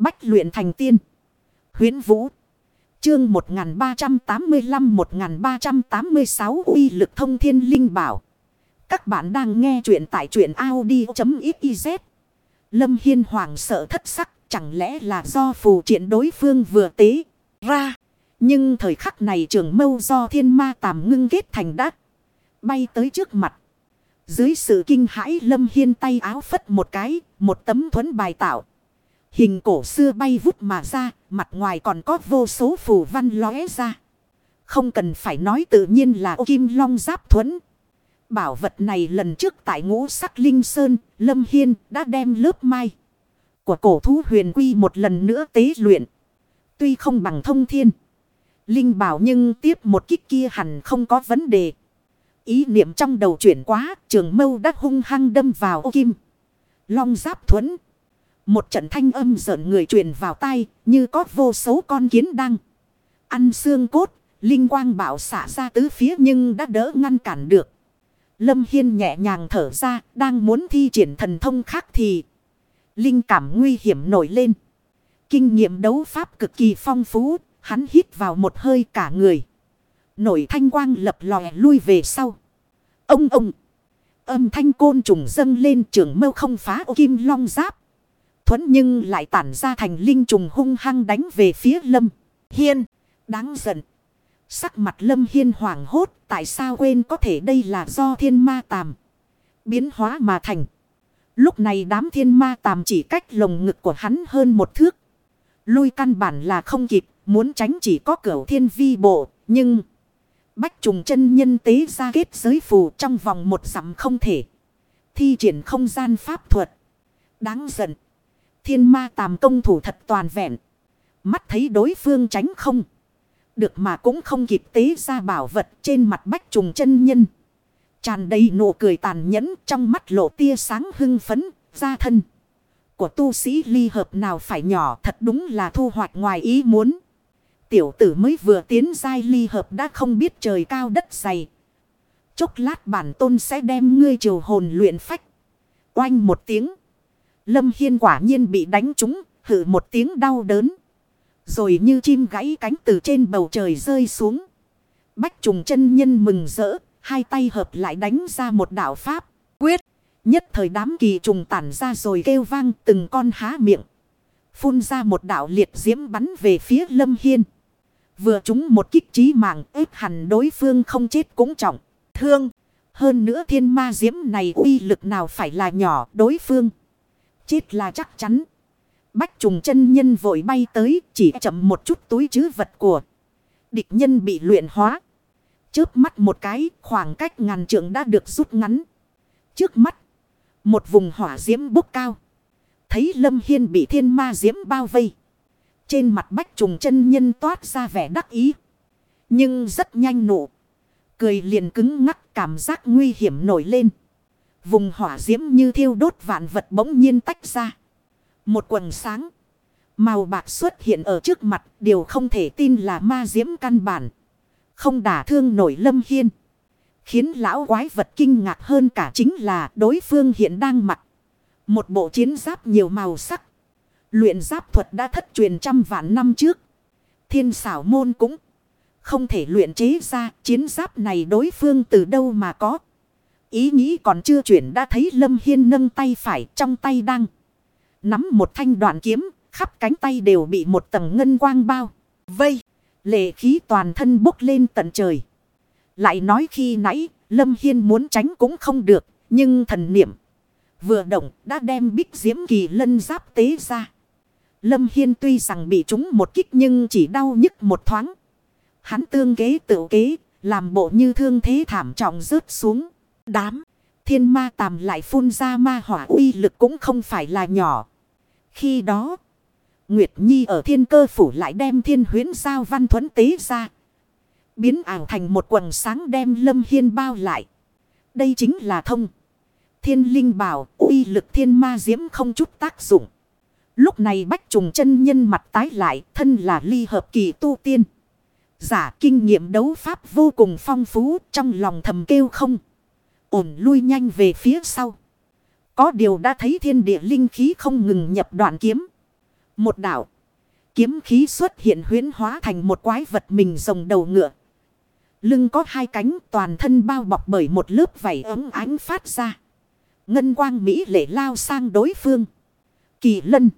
Bách luyện thành tiên. huyễn Vũ. Chương 1385-1386 uy lực thông thiên linh bảo. Các bạn đang nghe truyện tại truyện Audi.xyz. Lâm Hiên hoàng sợ thất sắc. Chẳng lẽ là do phù triện đối phương vừa tế ra. Nhưng thời khắc này trường mâu do thiên ma tàm ngưng kết thành đát. Bay tới trước mặt. Dưới sự kinh hãi, Lâm Hiên tay áo phất một cái. Một tấm thuẫn bài tạo. Hình cổ xưa bay vút mà ra, mặt ngoài còn có vô số phù văn lóe ra. Không cần phải nói tự nhiên là ô kim long giáp thuẫn. Bảo vật này lần trước tại ngũ sắc linh sơn, Lâm Hiên đã đem lớp mai của cổ thú huyền quy một lần nữa tế luyện. Tuy không bằng thông thiên. Linh bảo nhưng tiếp một kích kia hẳn không có vấn đề. Ý niệm trong đầu chuyển quá, trường mâu đã hung hăng đâm vào ô kim. Long giáp thuẫn. Một trận thanh âm giận người truyền vào tay như có vô số con kiến đang ăn xương cốt, linh quang bảo xả ra tứ phía nhưng đã đỡ ngăn cản được. Lâm Hiên nhẹ nhàng thở ra, đang muốn thi triển thần thông khác thì linh cảm nguy hiểm nổi lên. Kinh nghiệm đấu pháp cực kỳ phong phú, hắn hít vào một hơi cả người. Nổi thanh quang lập lòe lui về sau. Ông ông! Âm thanh côn trùng dâng lên trường mâu không phá ô kim long giáp thuẫn nhưng lại tản ra thành linh trùng hung hăng đánh về phía Lâm Hiên. Đáng giận. Sắc mặt Lâm Hiên hoảng hốt. Tại sao quên có thể đây là do thiên ma tàm. Biến hóa mà thành. Lúc này đám thiên ma tàm chỉ cách lồng ngực của hắn hơn một thước. Lui căn bản là không kịp. Muốn tránh chỉ có cửa thiên vi bộ. Nhưng... Bách trùng chân nhân tế ra kết giới phù trong vòng một dặm không thể. Thi triển không gian pháp thuật. Đáng giận. Thiên ma tàm công thủ thật toàn vẹn. Mắt thấy đối phương tránh không. Được mà cũng không kịp tế ra bảo vật trên mặt bách trùng chân nhân. Tràn đầy nụ cười tàn nhẫn trong mắt lộ tia sáng hưng phấn, ra thân. Của tu sĩ ly hợp nào phải nhỏ thật đúng là thu hoạch ngoài ý muốn. Tiểu tử mới vừa tiến giai ly hợp đã không biết trời cao đất dày. Chốc lát bản tôn sẽ đem ngươi triều hồn luyện phách. Oanh một tiếng. Lâm Hiên quả nhiên bị đánh trúng, hử một tiếng đau đớn. Rồi như chim gãy cánh từ trên bầu trời rơi xuống. Bách trùng chân nhân mừng rỡ, hai tay hợp lại đánh ra một đạo pháp. Quyết, nhất thời đám kỳ trùng tản ra rồi kêu vang từng con há miệng. Phun ra một đạo liệt diễm bắn về phía Lâm Hiên. Vừa chúng một kích trí mạng ép hẳn đối phương không chết cũng trọng. Thương, hơn nữa thiên ma diễm này uy lực nào phải là nhỏ đối phương chết là chắc chắn. Bách trùng chân nhân vội bay tới, chỉ chậm một chút túi chứ vật của. Địch nhân bị luyện hóa. Trước mắt một cái, khoảng cách ngàn trượng đã được rút ngắn. Trước mắt. Một vùng hỏa diễm bốc cao. Thấy Lâm Hiên bị thiên ma diễm bao vây. Trên mặt bách trùng chân nhân toát ra vẻ đắc ý. Nhưng rất nhanh nộ. Cười liền cứng ngắc, cảm giác nguy hiểm nổi lên. Vùng hỏa diễm như thiêu đốt vạn vật bỗng nhiên tách ra. Một quần sáng. Màu bạc xuất hiện ở trước mặt. Điều không thể tin là ma diễm căn bản. Không đả thương nổi lâm hiên. Khiến lão quái vật kinh ngạc hơn cả chính là đối phương hiện đang mặc. Một bộ chiến giáp nhiều màu sắc. Luyện giáp thuật đã thất truyền trăm vạn năm trước. Thiên xảo môn cũng không thể luyện chế ra chiến giáp này đối phương từ đâu mà có. Ý nghĩ còn chưa chuyển đã thấy Lâm Hiên nâng tay phải trong tay đang. Nắm một thanh đoạn kiếm, khắp cánh tay đều bị một tầng ngân quang bao. Vây, lệ khí toàn thân bốc lên tận trời. Lại nói khi nãy, Lâm Hiên muốn tránh cũng không được, nhưng thần niệm vừa động đã đem bích diễm kỳ lân giáp tế ra. Lâm Hiên tuy rằng bị trúng một kích nhưng chỉ đau nhức một thoáng. Hắn tương kế tự kế, làm bộ như thương thế thảm trọng rớt xuống đám. Thiên ma tàm lại phun ra ma hỏa uy lực cũng không phải là nhỏ. Khi đó, Nguyệt Nhi ở thiên cơ phủ lại đem thiên huyến sao văn thuẫn tế ra. Biến ảo thành một quần sáng đem lâm hiên bao lại. Đây chính là thông. Thiên linh bảo uy lực thiên ma diễm không chút tác dụng. Lúc này bách trùng chân nhân mặt tái lại thân là ly hợp kỳ tu tiên. Giả kinh nghiệm đấu pháp vô cùng phong phú trong lòng thầm kêu không ổn lui nhanh về phía sau. Có điều đã thấy thiên địa linh khí không ngừng nhập đoạn kiếm. Một đảo. Kiếm khí xuất hiện huyến hóa thành một quái vật mình rồng đầu ngựa. Lưng có hai cánh toàn thân bao bọc bởi một lớp vảy ấm ánh phát ra. Ngân quang Mỹ lệ lao sang đối phương. Kỳ lân.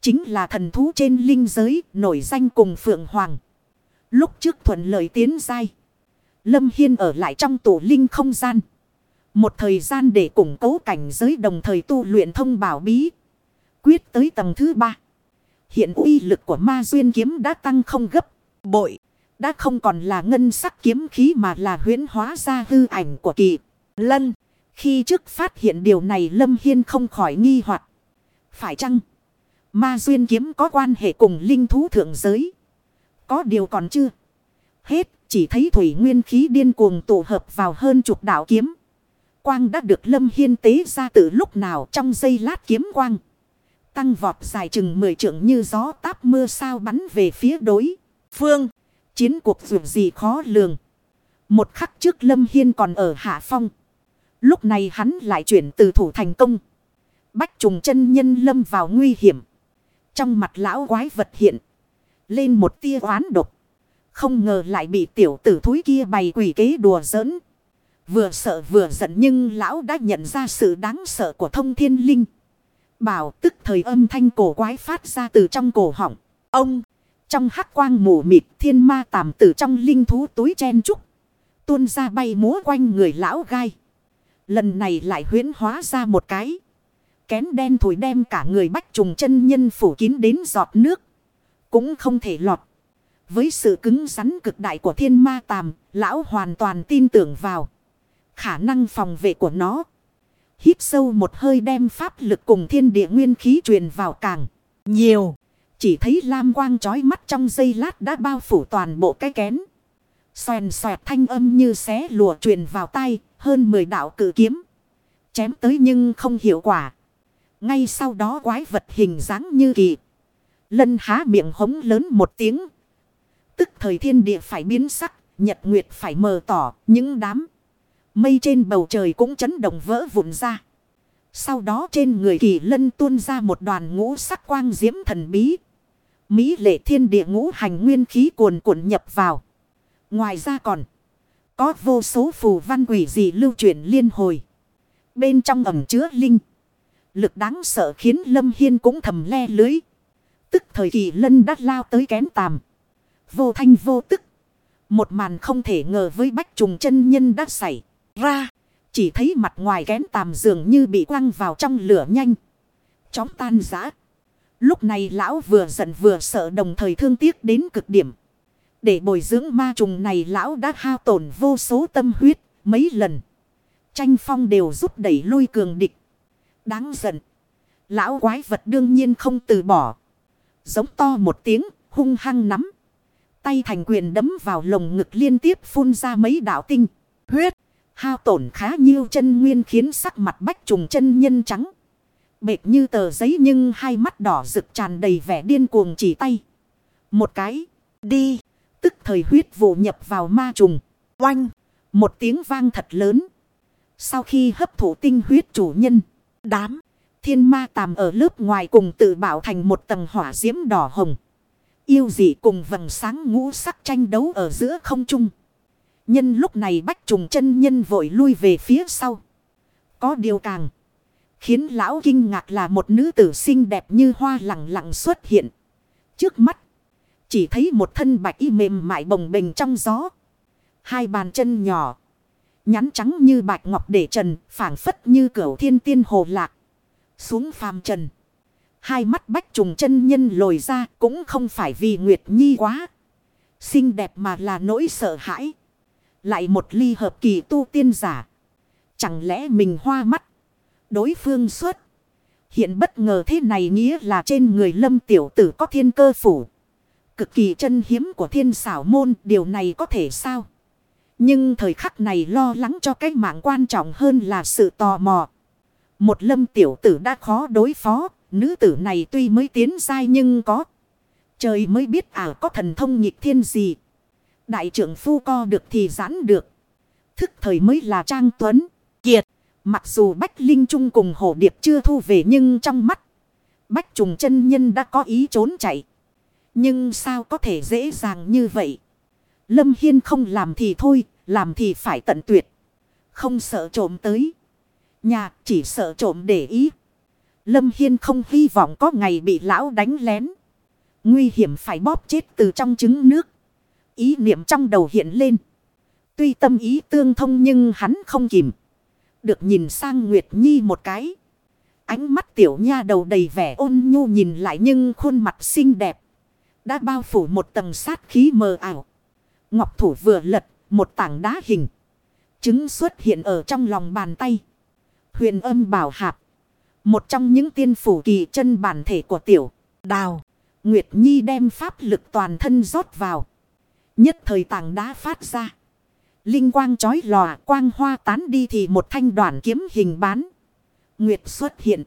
Chính là thần thú trên linh giới nổi danh cùng Phượng Hoàng. Lúc trước thuận lợi tiến dai. Lâm Hiên ở lại trong tổ linh không gian. Một thời gian để củng cố cảnh giới đồng thời tu luyện thông bảo bí. Quyết tới tầng thứ ba. Hiện uy lực của ma duyên kiếm đã tăng không gấp. Bội. Đã không còn là ngân sắc kiếm khí mà là huyễn hóa ra hư ảnh của kỳ. Lân. Khi trước phát hiện điều này Lâm Hiên không khỏi nghi hoặc Phải chăng? Ma duyên kiếm có quan hệ cùng linh thú thượng giới. Có điều còn chưa. Hết, chỉ thấy thủy nguyên khí điên cuồng tụ hợp vào hơn chục đạo kiếm. Quang đã được Lâm Hiên tế ra từ lúc nào trong giây lát kiếm quang. Tăng vọt dài chừng mười trượng như gió táp mưa sao bắn về phía đối. Phương. Chiến cuộc dù gì khó lường. Một khắc trước Lâm Hiên còn ở Hạ Phong. Lúc này hắn lại chuyển từ thủ thành công. Bách trùng chân nhân lâm vào nguy hiểm. Trong mặt lão quái vật hiện. Lên một tia oán độc. Không ngờ lại bị tiểu tử thúi kia bày quỷ kế đùa giỡn. Vừa sợ vừa giận nhưng lão đã nhận ra sự đáng sợ của thông thiên linh. Bảo tức thời âm thanh cổ quái phát ra từ trong cổ họng. Ông, trong hắc quang mù mịt thiên ma tàm từ trong linh thú túi chen trúc. Tuôn ra bay múa quanh người lão gai. Lần này lại huyến hóa ra một cái. Kén đen thổi đem cả người bách trùng chân nhân phủ kín đến giọt nước. Cũng không thể lọt. Với sự cứng rắn cực đại của thiên ma tàm, lão hoàn toàn tin tưởng vào. Khả năng phòng vệ của nó. Hít sâu một hơi đem pháp lực cùng thiên địa nguyên khí truyền vào càng nhiều. Chỉ thấy lam quang chói mắt trong giây lát đã bao phủ toàn bộ cái kén. Xoèn xoẹt thanh âm như xé lùa truyền vào tay, hơn 10 đạo cử kiếm. Chém tới nhưng không hiệu quả. Ngay sau đó quái vật hình dáng như kỳ. Lân há miệng hống lớn một tiếng. Tức thời thiên địa phải biến sắc, nhật nguyệt phải mờ tỏ, những đám. Mây trên bầu trời cũng chấn động vỡ vụn ra. Sau đó trên người kỳ lân tuôn ra một đoàn ngũ sắc quang diễm thần bí. Mỹ lệ thiên địa ngũ hành nguyên khí cuồn cuộn nhập vào. Ngoài ra còn có vô số phù văn quỷ dị lưu chuyển liên hồi. Bên trong ẩm chứa linh. Lực đáng sợ khiến Lâm Hiên cũng thầm le lưới. Tức thời kỳ lân đắt lao tới kén tàm. Vô thanh vô tức. Một màn không thể ngờ với bách trùng chân nhân đã xảy ra. Chỉ thấy mặt ngoài kén tàm dường như bị quăng vào trong lửa nhanh. Chóng tan giã. Lúc này lão vừa giận vừa sợ đồng thời thương tiếc đến cực điểm. Để bồi dưỡng ma trùng này lão đã hao tổn vô số tâm huyết mấy lần. Tranh phong đều giúp đẩy lui cường địch. Đáng giận. Lão quái vật đương nhiên không từ bỏ. Giống to một tiếng, hung hăng nắm. Tay thành quyền đấm vào lồng ngực liên tiếp phun ra mấy đạo tinh. Huyết. Hao tổn khá nhiêu chân nguyên khiến sắc mặt bách trùng chân nhân trắng. Bệt như tờ giấy nhưng hai mắt đỏ rực tràn đầy vẻ điên cuồng chỉ tay. Một cái. Đi. Tức thời huyết vụ nhập vào ma trùng. Oanh. Một tiếng vang thật lớn. Sau khi hấp thụ tinh huyết chủ nhân. Đám. Thiên ma tàm ở lớp ngoài cùng tự bảo thành một tầng hỏa diễm đỏ hồng. Yêu dị cùng vầng sáng ngũ sắc tranh đấu ở giữa không trung. Nhân lúc này bách trùng chân nhân vội lui về phía sau. Có điều càng. Khiến lão kinh ngạc là một nữ tử xinh đẹp như hoa lặng lặng xuất hiện. Trước mắt. Chỉ thấy một thân bạch y mềm mại bồng bềnh trong gió. Hai bàn chân nhỏ. Nhắn trắng như bạch ngọc để trần. phảng phất như cửu thiên tiên hồ lạc. Xuống phàm trần. Hai mắt bách trùng chân nhân lồi ra cũng không phải vì Nguyệt Nhi quá. Xinh đẹp mà là nỗi sợ hãi. Lại một ly hợp kỳ tu tiên giả. Chẳng lẽ mình hoa mắt. Đối phương xuất. Hiện bất ngờ thế này nghĩa là trên người lâm tiểu tử có thiên cơ phủ. Cực kỳ chân hiếm của thiên xảo môn điều này có thể sao? Nhưng thời khắc này lo lắng cho cái mạng quan trọng hơn là sự tò mò. Một lâm tiểu tử đã khó đối phó, nữ tử này tuy mới tiến dai nhưng có. Trời mới biết à có thần thông nhịp thiên gì. Đại trưởng phu co được thì giãn được. Thức thời mới là Trang Tuấn, Kiệt. Mặc dù Bách Linh Trung cùng hồ Điệp chưa thu về nhưng trong mắt. Bách trùng chân nhân đã có ý trốn chạy. Nhưng sao có thể dễ dàng như vậy? Lâm Hiên không làm thì thôi, làm thì phải tận tuyệt. Không sợ trộm tới. Nhà chỉ sợ trộm để ý. Lâm Hiên không hy vọng có ngày bị lão đánh lén. Nguy hiểm phải bóp chết từ trong trứng nước. Ý niệm trong đầu hiện lên. Tuy tâm ý tương thông nhưng hắn không kìm. Được nhìn sang Nguyệt Nhi một cái. Ánh mắt tiểu nha đầu đầy vẻ ôn nhu nhìn lại nhưng khuôn mặt xinh đẹp. Đã bao phủ một tầng sát khí mờ ảo. Ngọc thủ vừa lật, một tảng đá hình. Trứng xuất hiện ở trong lòng bàn tay. Huyền âm bảo hạp. Một trong những tiên phủ kỳ chân bản thể của tiểu đào. Nguyệt Nhi đem pháp lực toàn thân rót vào. Nhất thời tảng đá phát ra. Linh quang chói lòa, quang hoa tán đi thì một thanh đoạn kiếm hình bán. Nguyệt xuất hiện.